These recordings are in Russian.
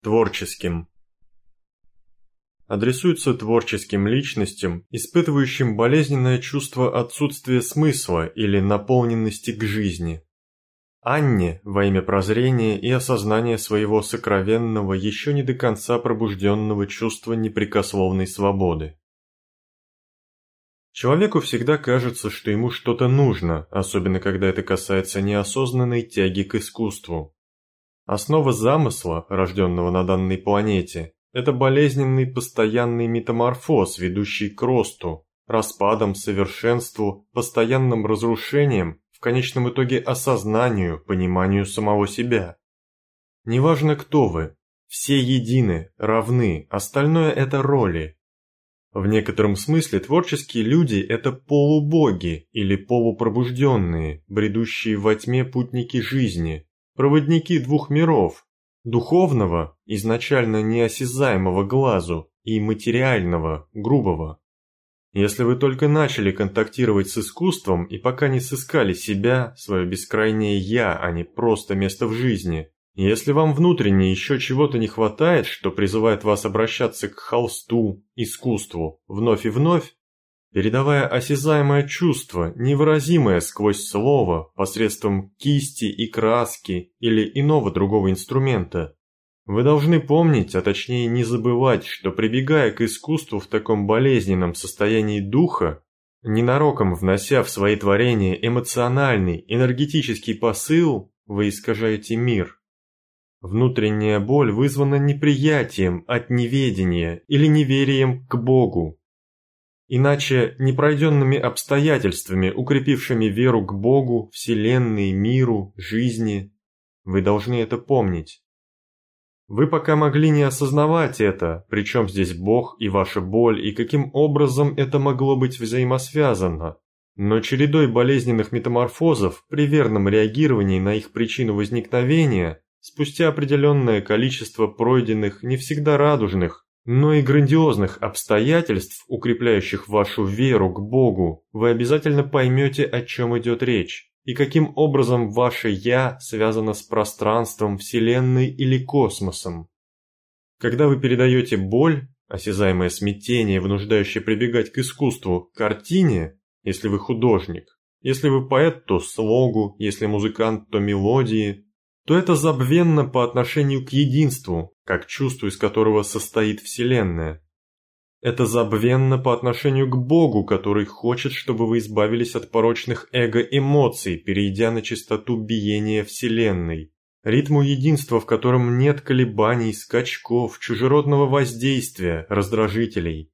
Творческим. Адресуется творческим личностям, испытывающим болезненное чувство отсутствия смысла или наполненности к жизни. Анне во имя прозрения и осознания своего сокровенного, еще не до конца пробужденного чувства непрекословной свободы. Человеку всегда кажется, что ему что-то нужно, особенно когда это касается неосознанной тяги к искусству. Основа замысла, рожденного на данной планете, это болезненный постоянный метаморфоз, ведущий к росту, распадам, совершенству, постоянным разрушениям, в конечном итоге осознанию, пониманию самого себя. Неважно кто вы, все едины, равны, остальное это роли, в некотором смысле творческие люди – это полубоги или полупробужденные, бредущие во тьме путники жизни, проводники двух миров – духовного, изначально неосязаемого глазу, и материального, грубого. Если вы только начали контактировать с искусством и пока не сыскали себя, свое бескрайнее «я», а не просто место в жизни, если вам внутренне еще чего-то не хватает, что призывает вас обращаться к холсту, искусству, вновь и вновь, передавая осязаемое чувство, невыразимое сквозь слово, посредством кисти и краски или иного другого инструмента, вы должны помнить, а точнее не забывать, что прибегая к искусству в таком болезненном состоянии духа, ненароком внося в свои творения эмоциональный, энергетический посыл, вы искажаете мир. Внутренняя боль вызвана неприятием от неведения или неверием к Богу. Иначе непройденными обстоятельствами, укрепившими веру к Богу, Вселенной, миру, жизни. Вы должны это помнить. Вы пока могли не осознавать это, причем здесь Бог и ваша боль, и каким образом это могло быть взаимосвязано. Но чередой болезненных метаморфозов при верном реагировании на их причину возникновения Спустя определенное количество пройденных, не всегда радужных, но и грандиозных обстоятельств, укрепляющих вашу веру к Богу, вы обязательно поймете, о чем идет речь, и каким образом ваше «я» связано с пространством, Вселенной или космосом. Когда вы передаете боль, осязаемое смятение, вынуждающее прибегать к искусству, картине, если вы художник, если вы поэт, то слогу, если музыкант, то мелодии, то это забвенно по отношению к единству, как чувству, из которого состоит Вселенная. Это забвенно по отношению к Богу, который хочет, чтобы вы избавились от порочных эго-эмоций, перейдя на чистоту биения Вселенной, ритму единства, в котором нет колебаний, скачков, чужеродного воздействия, раздражителей.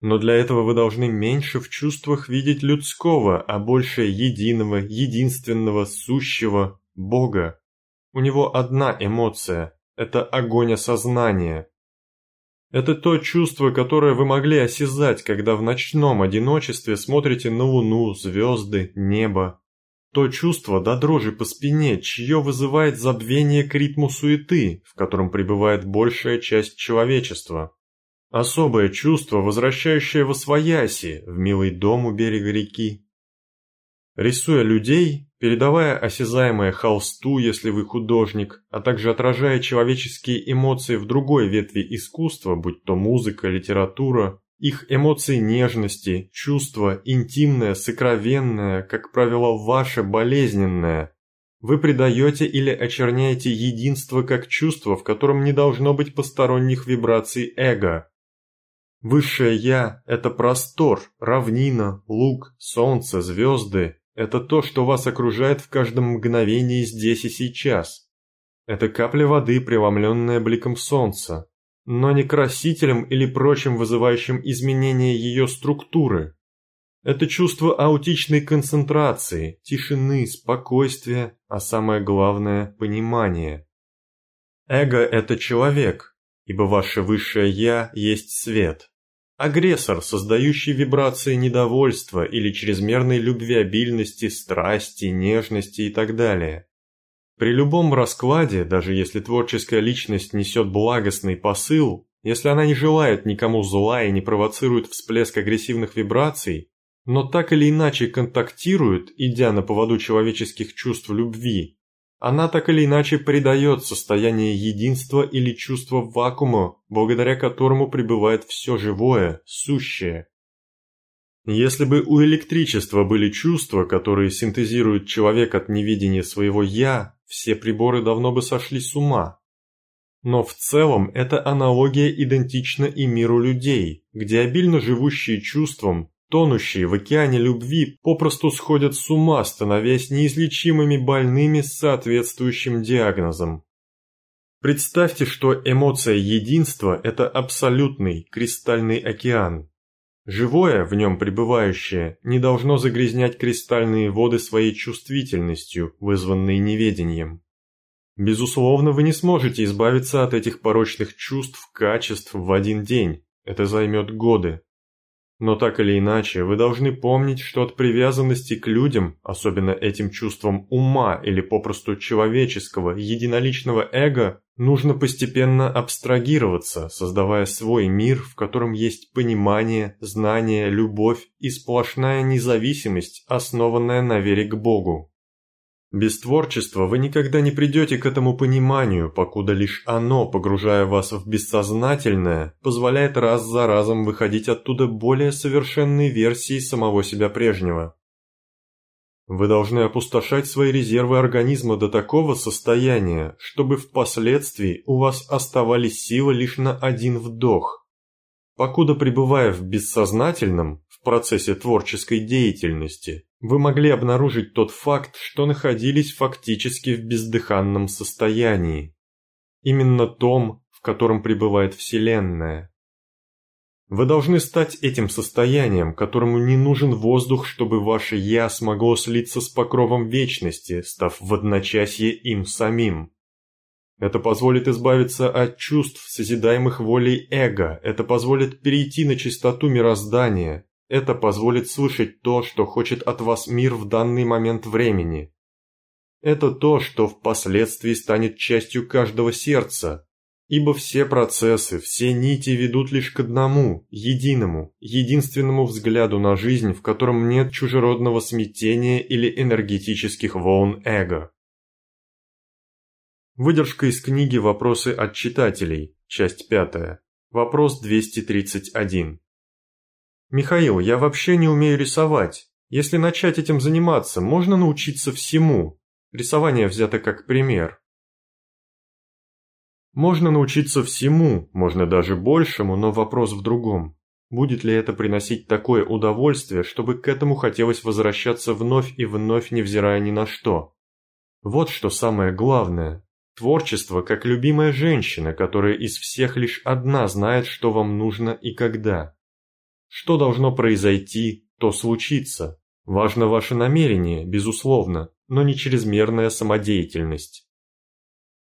Но для этого вы должны меньше в чувствах видеть людского, а больше единого, единственного, сущего Бога. У него одна эмоция – это огонь осознания. Это то чувство, которое вы могли осязать, когда в ночном одиночестве смотрите на луну, звезды, небо. То чувство до дрожи по спине, чье вызывает забвение к ритму суеты, в котором пребывает большая часть человечества. Особое чувство, возвращающее во свояси, в милый дом у берега реки. Рисуя людей, передавая осязаемое холсту, если вы художник, а также отражая человеческие эмоции в другой ветви искусства, будь то музыка, литература, их эмоции нежности, чувства, интимное, сокровенное, как правило, ваше болезненное. Вы предаете или очерняете единство как чувство, в котором не должно быть посторонних вибраций эго. Высшее «Я» — это простор, равнина, луг, солнце, звезды, это то, что вас окружает в каждом мгновении здесь и сейчас. Это капля воды, преломленная бликом солнца, но не красителем или прочим вызывающим изменение ее структуры. Это чувство аутичной концентрации, тишины, спокойствия, а самое главное – понимание. Эго – это человек, ибо ваше высшее «я» есть свет. Агрессор, создающий вибрации недовольства или чрезмерной любвеобильности, страсти, нежности и так далее. При любом раскладе, даже если творческая личность несет благостный посыл, если она не желает никому зла и не провоцирует всплеск агрессивных вибраций, но так или иначе контактирует, идя на поводу человеческих чувств любви, она так или иначе придает состояние единства или чувства вакуума, благодаря которому пребывает все живое, сущее. Если бы у электричества были чувства, которые синтезирует человек от невидения своего «я», все приборы давно бы сошли с ума. Но в целом эта аналогия идентична и миру людей, где обильно живущие чувством, тонущие в океане любви, попросту сходят с ума, становясь неизлечимыми больными с соответствующим диагнозом. Представьте, что эмоция единства – это абсолютный, кристальный океан. Живое, в нем пребывающее, не должно загрязнять кристальные воды своей чувствительностью, вызванной неведением. Безусловно, вы не сможете избавиться от этих порочных чувств, качеств в один день. Это займет годы. Но так или иначе, вы должны помнить, что от привязанности к людям, особенно этим чувством ума или попросту человеческого, единоличного эго, нужно постепенно абстрагироваться, создавая свой мир, в котором есть понимание, знание, любовь и сплошная независимость, основанная на вере к Богу. Без творчества вы никогда не придете к этому пониманию, покуда лишь оно, погружая вас в бессознательное, позволяет раз за разом выходить оттуда более совершенной версией самого себя прежнего. Вы должны опустошать свои резервы организма до такого состояния, чтобы впоследствии у вас оставались силы лишь на один вдох. Покуда пребывая в бессознательном, процессе творческой деятельности, вы могли обнаружить тот факт, что находились фактически в бездыханном состоянии. Именно том, в котором пребывает Вселенная. Вы должны стать этим состоянием, которому не нужен воздух, чтобы ваше «я» смогло слиться с покровом вечности, став в одночасье им самим. Это позволит избавиться от чувств, созидаемых волей эго, это позволит перейти на чистоту мироздания, это позволит слышать то, что хочет от вас мир в данный момент времени. Это то, что впоследствии станет частью каждого сердца, ибо все процессы, все нити ведут лишь к одному, единому, единственному взгляду на жизнь, в котором нет чужеродного смятения или энергетических волн эго. Выдержка из книги «Вопросы от читателей», часть пятая. Вопрос 231. «Михаил, я вообще не умею рисовать. Если начать этим заниматься, можно научиться всему. Рисование взято как пример». Можно научиться всему, можно даже большему, но вопрос в другом. Будет ли это приносить такое удовольствие, чтобы к этому хотелось возвращаться вновь и вновь, невзирая ни на что? Вот что самое главное. Творчество как любимая женщина, которая из всех лишь одна знает, что вам нужно и когда. Что должно произойти, то случится. Важно ваше намерение, безусловно, но не чрезмерная самодеятельность.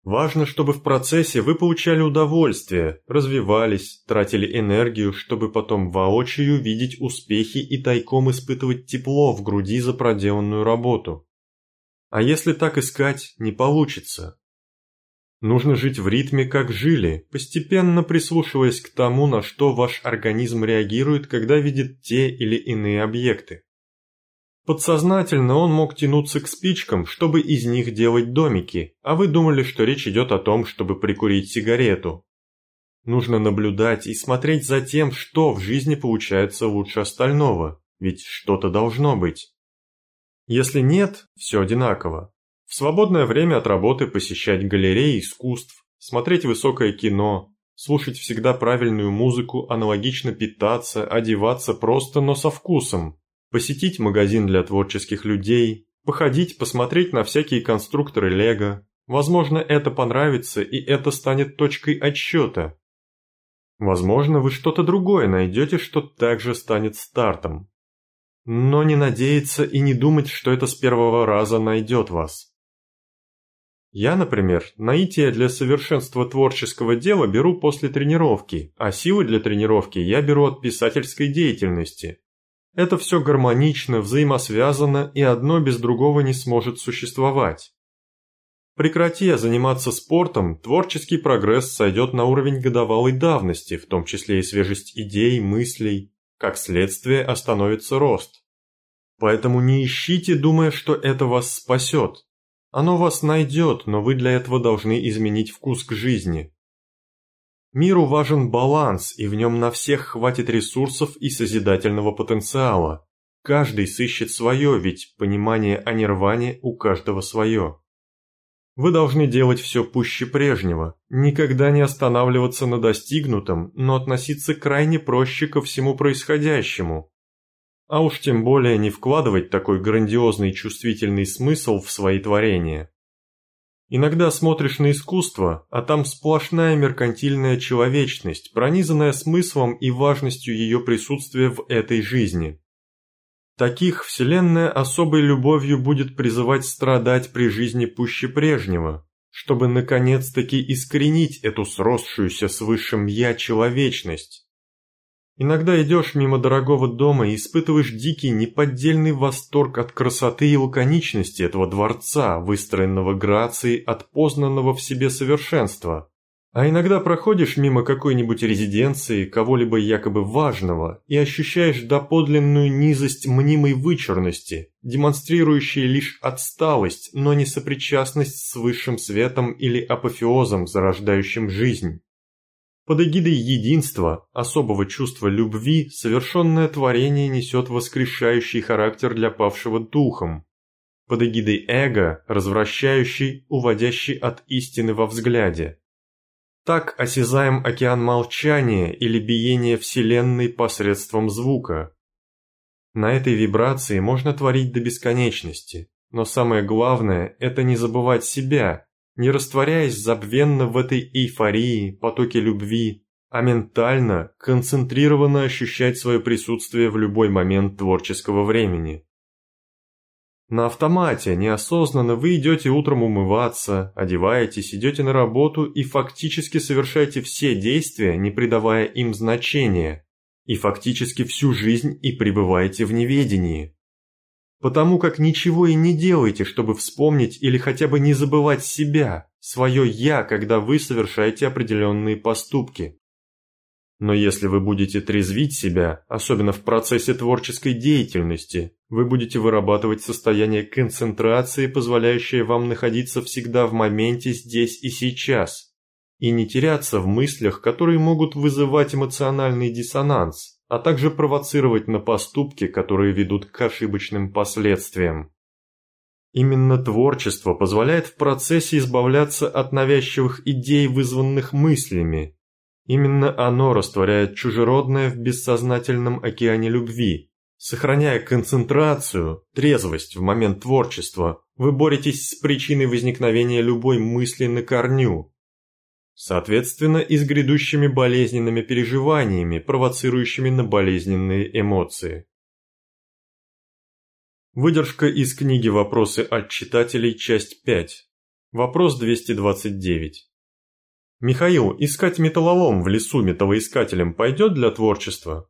Важно, чтобы в процессе вы получали удовольствие, развивались, тратили энергию, чтобы потом воочию видеть успехи и тайком испытывать тепло в груди за проделанную работу. А если так искать, не получится. Нужно жить в ритме, как жили, постепенно прислушиваясь к тому, на что ваш организм реагирует, когда видит те или иные объекты. Подсознательно он мог тянуться к спичкам, чтобы из них делать домики, а вы думали, что речь идет о том, чтобы прикурить сигарету. Нужно наблюдать и смотреть за тем, что в жизни получается лучше остального, ведь что-то должно быть. Если нет, все одинаково. В свободное время от работы посещать галереи искусств, смотреть высокое кино, слушать всегда правильную музыку, аналогично питаться, одеваться просто, но со вкусом, посетить магазин для творческих людей, походить, посмотреть на всякие конструкторы Лего. Возможно, это понравится и это станет точкой отсчета. Возможно, вы что-то другое найдете, что также станет стартом. Но не надеяться и не думать, что это с первого раза найдет вас. Я, например, наитие для совершенства творческого дела беру после тренировки, а силы для тренировки я беру от писательской деятельности. Это все гармонично, взаимосвязано, и одно без другого не сможет существовать. Прекрати я заниматься спортом, творческий прогресс сойдет на уровень годовалой давности, в том числе и свежесть идей, мыслей. Как следствие остановится рост. Поэтому не ищите, думая, что это вас спасет. Оно вас найдет, но вы для этого должны изменить вкус к жизни. Миру важен баланс, и в нем на всех хватит ресурсов и созидательного потенциала. Каждый сыщет свое, ведь понимание о нирване у каждого свое. Вы должны делать все пуще прежнего, никогда не останавливаться на достигнутом, но относиться крайне проще ко всему происходящему. А уж тем более не вкладывать такой грандиозный чувствительный смысл в свои творения. Иногда смотришь на искусство, а там сплошная меркантильная человечность, пронизанная смыслом и важностью ее присутствия в этой жизни. Таких Вселенная особой любовью будет призывать страдать при жизни пуще прежнего, чтобы наконец-таки искоренить эту сросшуюся с высшим «я» человечность. Иногда идешь мимо дорогого дома и испытываешь дикий неподдельный восторг от красоты и лаконичности этого дворца, выстроенного грацией от познанного в себе совершенства. А иногда проходишь мимо какой-нибудь резиденции, кого-либо якобы важного, и ощущаешь доподлинную низость мнимой вычурности, демонстрирующей лишь отсталость, но не сопричастность с высшим светом или апофеозом, зарождающим жизнь. Под эгидой единства, особого чувства любви, совершенное творение несет воскрешающий характер для павшего духом. Под эгидой эго, развращающий, уводящий от истины во взгляде. Так осязаем океан молчания или биение Вселенной посредством звука. На этой вибрации можно творить до бесконечности, но самое главное – это не забывать себя, не растворяясь забвенно в этой эйфории, потоке любви, а ментально, концентрированно ощущать свое присутствие в любой момент творческого времени. На автомате, неосознанно вы идете утром умываться, одеваетесь, идете на работу и фактически совершаете все действия, не придавая им значения, и фактически всю жизнь и пребываете в неведении. Потому как ничего и не делаете, чтобы вспомнить или хотя бы не забывать себя, свое «я», когда вы совершаете определенные поступки. Но если вы будете трезвить себя, особенно в процессе творческой деятельности, вы будете вырабатывать состояние концентрации, позволяющее вам находиться всегда в моменте здесь и сейчас, и не теряться в мыслях, которые могут вызывать эмоциональный диссонанс, а также провоцировать на поступки, которые ведут к ошибочным последствиям. Именно творчество позволяет в процессе избавляться от навязчивых идей, вызванных мыслями, Именно оно растворяет чужеродное в бессознательном океане любви. Сохраняя концентрацию, трезвость в момент творчества, вы боретесь с причиной возникновения любой мысли на корню. Соответственно, и с грядущими болезненными переживаниями, провоцирующими на болезненные эмоции. Выдержка из книги «Вопросы от читателей. Часть 5». Вопрос 229. Михаил, искать металлолом в лесу металлоискателем пойдет для творчества?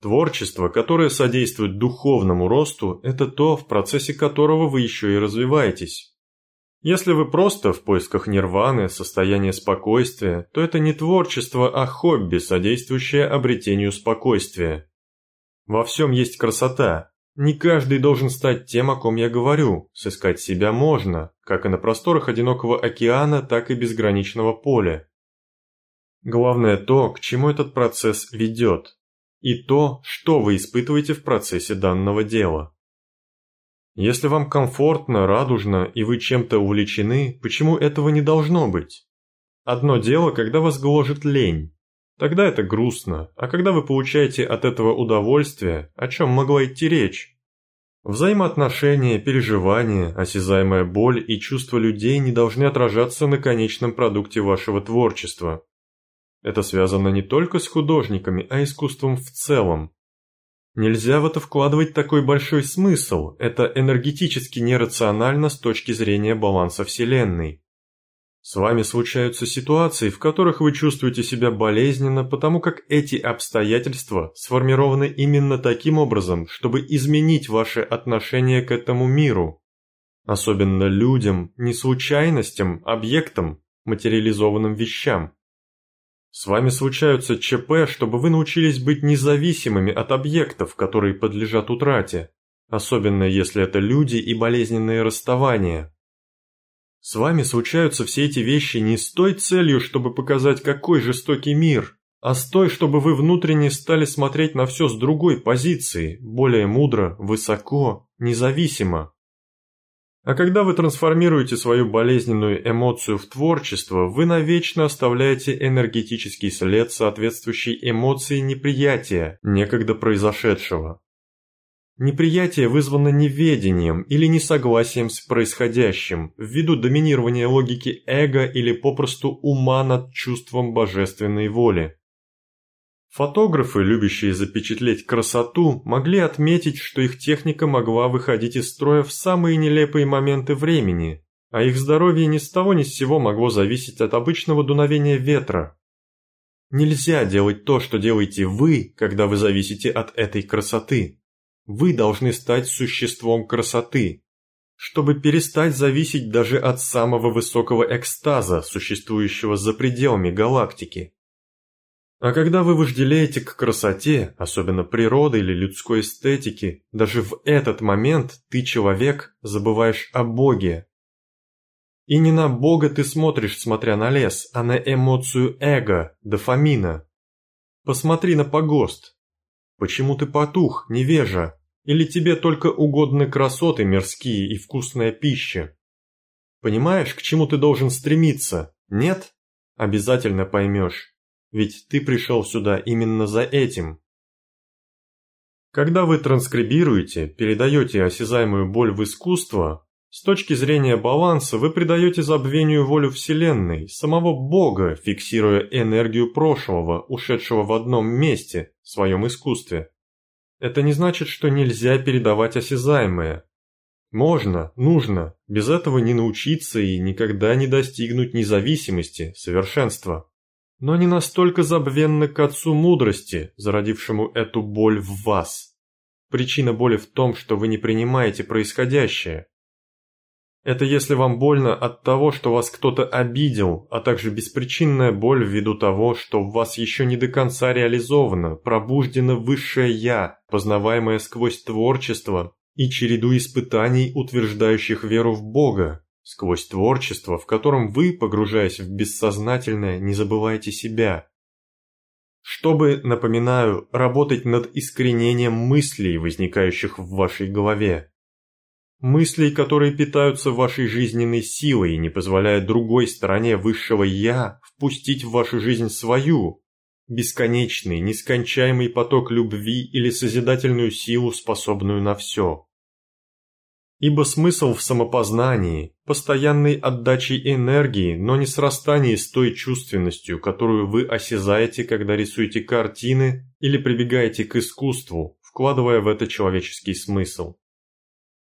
Творчество, которое содействует духовному росту, это то, в процессе которого вы еще и развиваетесь. Если вы просто в поисках нирваны, состояния спокойствия, то это не творчество, а хобби, содействующее обретению спокойствия. Во всем есть красота, не каждый должен стать тем, о ком я говорю. Сыскать себя можно, как и на просторах одинокого океана, так и безграничного поля. Главное то, к чему этот процесс ведет, и то, что вы испытываете в процессе данного дела. Если вам комфортно, радужно и вы чем-то увлечены, почему этого не должно быть? Одно дело, когда вас гложет лень. Тогда это грустно, а когда вы получаете от этого удовольствие, о чем могла идти речь? Взаимоотношения, переживания, осязаемая боль и чувства людей не должны отражаться на конечном продукте вашего творчества. Это связано не только с художниками, а искусством в целом. Нельзя в это вкладывать такой большой смысл, это энергетически нерационально с точки зрения баланса Вселенной. С вами случаются ситуации, в которых вы чувствуете себя болезненно, потому как эти обстоятельства сформированы именно таким образом, чтобы изменить ваше отношение к этому миру. Особенно людям, не случайностям, объектам, материализованным вещам. С вами случаются ЧП, чтобы вы научились быть независимыми от объектов, которые подлежат утрате. особенно если это люди и болезненные расставания. С вами случаются все эти вещи не с той целью, чтобы показать, какой жестокий мир, а с той, чтобы вы внутренне стали смотреть на все с другой позиции, более мудро, высоко, независимо. А когда вы трансформируете свою болезненную эмоцию в творчество, вы навечно оставляете энергетический след, соответствующий эмоции неприятия, некогда произошедшего. Неприятие вызвано неведением или несогласием с происходящим, ввиду доминирования логики эго или попросту ума над чувством божественной воли. Фотографы, любящие запечатлеть красоту, могли отметить, что их техника могла выходить из строя в самые нелепые моменты времени, а их здоровье ни с того ни с сего могло зависеть от обычного дуновения ветра. Нельзя делать то, что делаете вы, когда вы зависите от этой красоты. Вы должны стать существом красоты, чтобы перестать зависеть даже от самого высокого экстаза, существующего за пределами галактики. А когда вы вожделеете к красоте, особенно природы или людской эстетики, даже в этот момент ты, человек, забываешь о Боге. И не на Бога ты смотришь, смотря на лес, а на эмоцию эго, дофамина. Посмотри на погост. Почему ты потух, невежа? Или тебе только угодны красоты мирские и вкусная пища? Понимаешь, к чему ты должен стремиться? Нет? Обязательно поймешь ведь ты пришел сюда именно за этим. Когда вы транскрибируете, передаете осязаемую боль в искусство, с точки зрения баланса вы придаете забвению волю Вселенной, самого Бога, фиксируя энергию прошлого, ушедшего в одном месте, в своем искусстве. Это не значит, что нельзя передавать осязаемое. Можно, нужно, без этого не научиться и никогда не достигнуть независимости, совершенства но не настолько забвенно к Отцу мудрости, зародившему эту боль в вас. Причина боли в том, что вы не принимаете происходящее. Это если вам больно от того, что вас кто-то обидел, а также беспричинная боль ввиду того, что в вас еще не до конца реализовано, пробуждено высшее «Я», познаваемое сквозь творчество и череду испытаний, утверждающих веру в Бога, сквозь творчество, в котором вы, погружаясь в бессознательное, не забываете себя. Чтобы, напоминаю, работать над искоренением мыслей, возникающих в вашей голове. Мыслей, которые питаются вашей жизненной силой и не позволяют другой стороне высшего «я» впустить в вашу жизнь свою, бесконечный, нескончаемый поток любви или созидательную силу, способную на все. Ибо смысл в самопознании, постоянной отдаче энергии, но не срастании с той чувственностью, которую вы осязаете, когда рисуете картины или прибегаете к искусству, вкладывая в это человеческий смысл.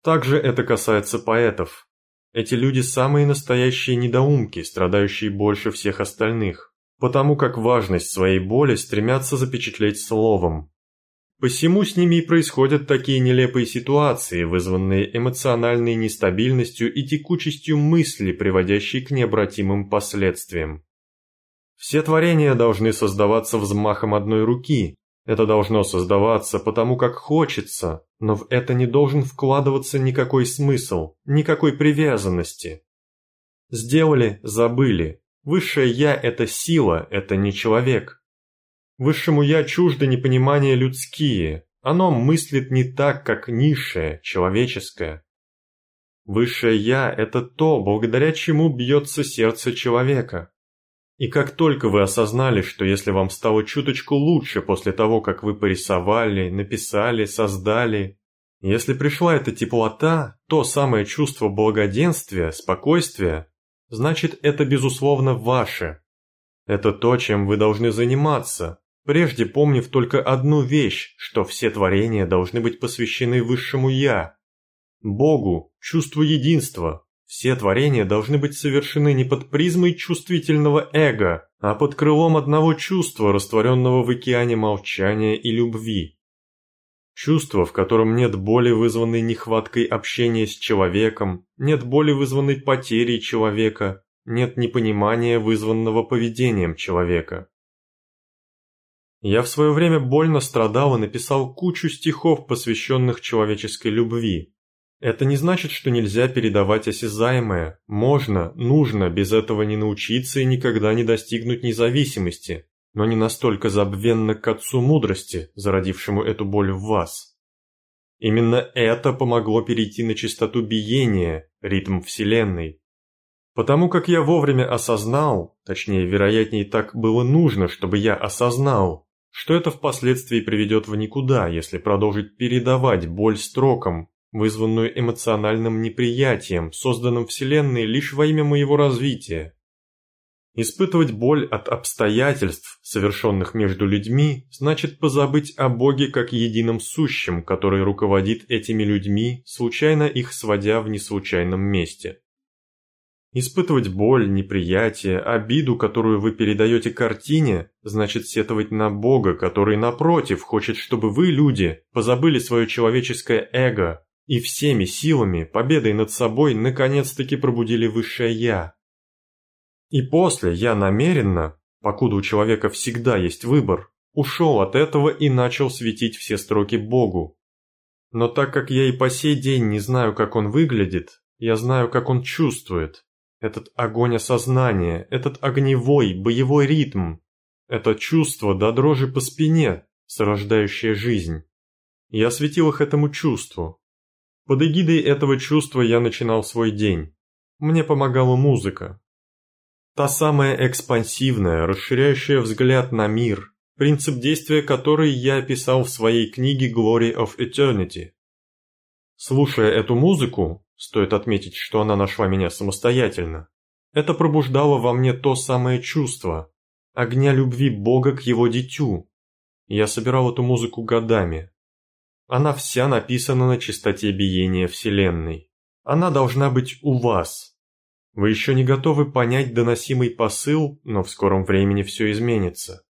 Также это касается поэтов. Эти люди самые настоящие недоумки, страдающие больше всех остальных, потому как важность своей боли стремятся запечатлеть словом, Посему с ними и происходят такие нелепые ситуации, вызванные эмоциональной нестабильностью и текучестью мысли, приводящей к необратимым последствиям. Все творения должны создаваться взмахом одной руки. Это должно создаваться потому, как хочется, но в это не должен вкладываться никакой смысл, никакой привязанности. Сделали – забыли. Высшее «я» – это сила, это не человек. Высшему «я» чуждо непонимание людские, оно мыслит не так, как низшее, человеческое. Высшее «я» – это то, благодаря чему бьется сердце человека. И как только вы осознали, что если вам стало чуточку лучше после того, как вы порисовали, написали, создали, если пришла эта теплота, то самое чувство благоденствия, спокойствия, значит это безусловно ваше. Это то, чем вы должны заниматься, прежде помнив только одну вещь, что все творения должны быть посвящены высшему Я, Богу, чувству единства. Все творения должны быть совершены не под призмой чувствительного эго, а под крылом одного чувства, растворенного в океане молчания и любви. Чувство, в котором нет боли, вызванной нехваткой общения с человеком, нет боли, вызванной потерей человека, нет непонимания, вызванного поведением человека. Я в свое время больно страдал и написал кучу стихов, посвященных человеческой любви. Это не значит, что нельзя передавать осязаемое. Можно, нужно без этого не научиться и никогда не достигнуть независимости, но не настолько забвенно к отцу мудрости, зародившему эту боль в вас. Именно это помогло перейти на частоту биения, ритм Вселенной. Потому как я вовремя осознал, точнее, вероятнее, так было нужно, чтобы я осознал, что это впоследствии приведет в никуда, если продолжить передавать боль строкам, вызванную эмоциональным неприятием, созданным Вселенной лишь во имя моего развития. Испытывать боль от обстоятельств, совершенных между людьми, значит позабыть о Боге как едином сущем, который руководит этими людьми, случайно их сводя в неслучайном месте. Испытывать боль, неприятие, обиду, которую вы передаете картине, значит сетовать на Бога, который, напротив, хочет, чтобы вы, люди, позабыли свое человеческое эго и всеми силами, победой над собой, наконец-таки пробудили высшее «Я». И после я намеренно, покуда у человека всегда есть выбор, ушел от этого и начал светить все строки Богу. Но так как я и по сей день не знаю, как он выглядит, я знаю, как он чувствует, этот огонь осознания, этот огневой, боевой ритм, это чувство до дрожи по спине, сорождающее жизнь. Я светил их этому чувству. Под эгидой этого чувства я начинал свой день. Мне помогала музыка. Та самая экспансивная, расширяющая взгляд на мир, принцип действия которой я описал в своей книге Glory of Eternity. Слушая эту музыку, Стоит отметить, что она нашла меня самостоятельно. Это пробуждало во мне то самое чувство, огня любви Бога к его дитю. Я собирал эту музыку годами. Она вся написана на чистоте биения Вселенной. Она должна быть у вас. Вы еще не готовы понять доносимый посыл, но в скором времени все изменится.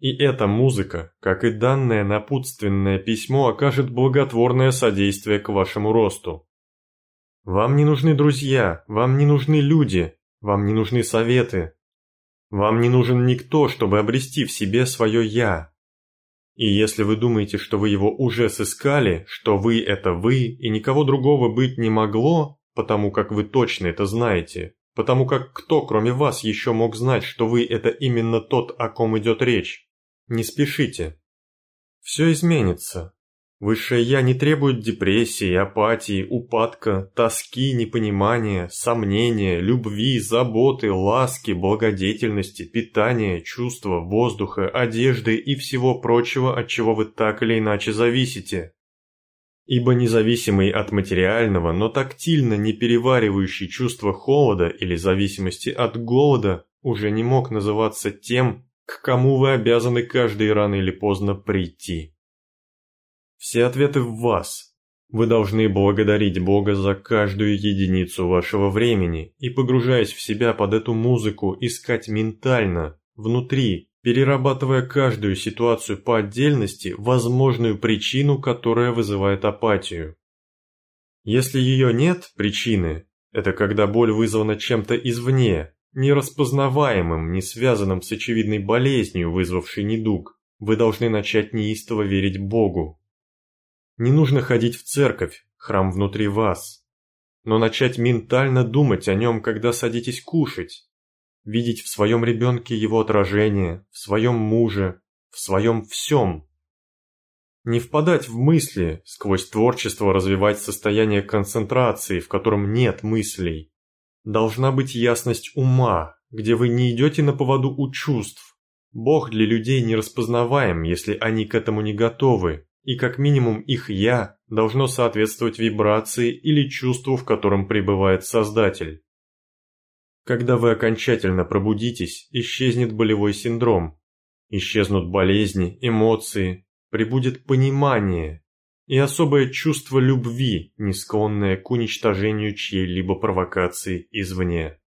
И эта музыка, как и данное напутственное письмо, окажет благотворное содействие к вашему росту. Вам не нужны друзья, вам не нужны люди, вам не нужны советы. Вам не нужен никто, чтобы обрести в себе свое «я». И если вы думаете, что вы его уже сыскали, что вы – это вы, и никого другого быть не могло, потому как вы точно это знаете, потому как кто, кроме вас, еще мог знать, что вы – это именно тот, о ком идет речь, не спешите. Все изменится, Высшее «Я» не требует депрессии, апатии, упадка, тоски, непонимания, сомнения, любви, заботы, ласки, благодетельности, питания, чувства, воздуха, одежды и всего прочего, от чего вы так или иначе зависите. Ибо независимый от материального, но тактильно не переваривающий чувство холода или зависимости от голода уже не мог называться тем, к кому вы обязаны каждый рано или поздно прийти. Все ответы в вас. Вы должны благодарить Бога за каждую единицу вашего времени и, погружаясь в себя под эту музыку, искать ментально, внутри, перерабатывая каждую ситуацию по отдельности, возможную причину, которая вызывает апатию. Если ее нет, причины, это когда боль вызвана чем-то извне, нераспознаваемым, не связанным с очевидной болезнью, вызвавшей недуг, вы должны начать неистово верить Богу, не нужно ходить в церковь, храм внутри вас. Но начать ментально думать о нем, когда садитесь кушать. Видеть в своем ребенке его отражение, в своем муже, в своем всем. Не впадать в мысли, сквозь творчество развивать состояние концентрации, в котором нет мыслей. Должна быть ясность ума, где вы не идете на поводу у чувств. Бог для людей не распознаваем, если они к этому не готовы, и как минимум их «я» должно соответствовать вибрации или чувству, в котором пребывает Создатель. Когда вы окончательно пробудитесь, исчезнет болевой синдром, исчезнут болезни, эмоции, прибудет понимание и особое чувство любви, не склонное к уничтожению чьей-либо провокации извне.